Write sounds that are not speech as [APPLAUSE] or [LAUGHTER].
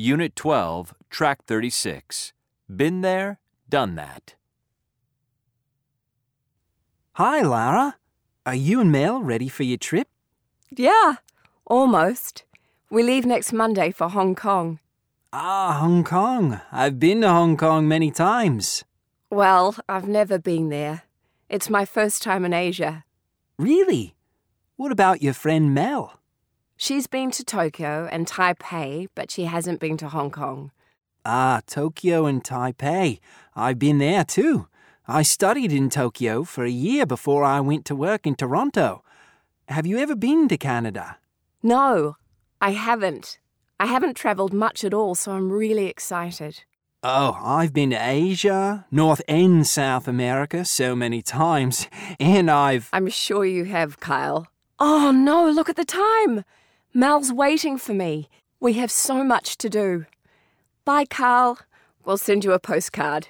Unit 12, Track 36. Been there, done that. Hi, Lara. Are you and Mel ready for your trip? Yeah, almost. We leave next Monday for Hong Kong. Ah, Hong Kong. I've been to Hong Kong many times. Well, I've never been there. It's my first time in Asia. Really? What about your friend Mel? She's been to Tokyo and Taipei, but she hasn't been to Hong Kong. Ah, Tokyo and Taipei. I've been there too. I studied in Tokyo for a year before I went to work in Toronto. Have you ever been to Canada? No, I haven't. I haven't travelled much at all, so I'm really excited. Oh, I've been to Asia, North and South America so many times, [LAUGHS] and I've. I'm sure you have, Kyle. Oh no, look at the time! Mal's waiting for me. We have so much to do. Bye, Carl. We'll send you a postcard.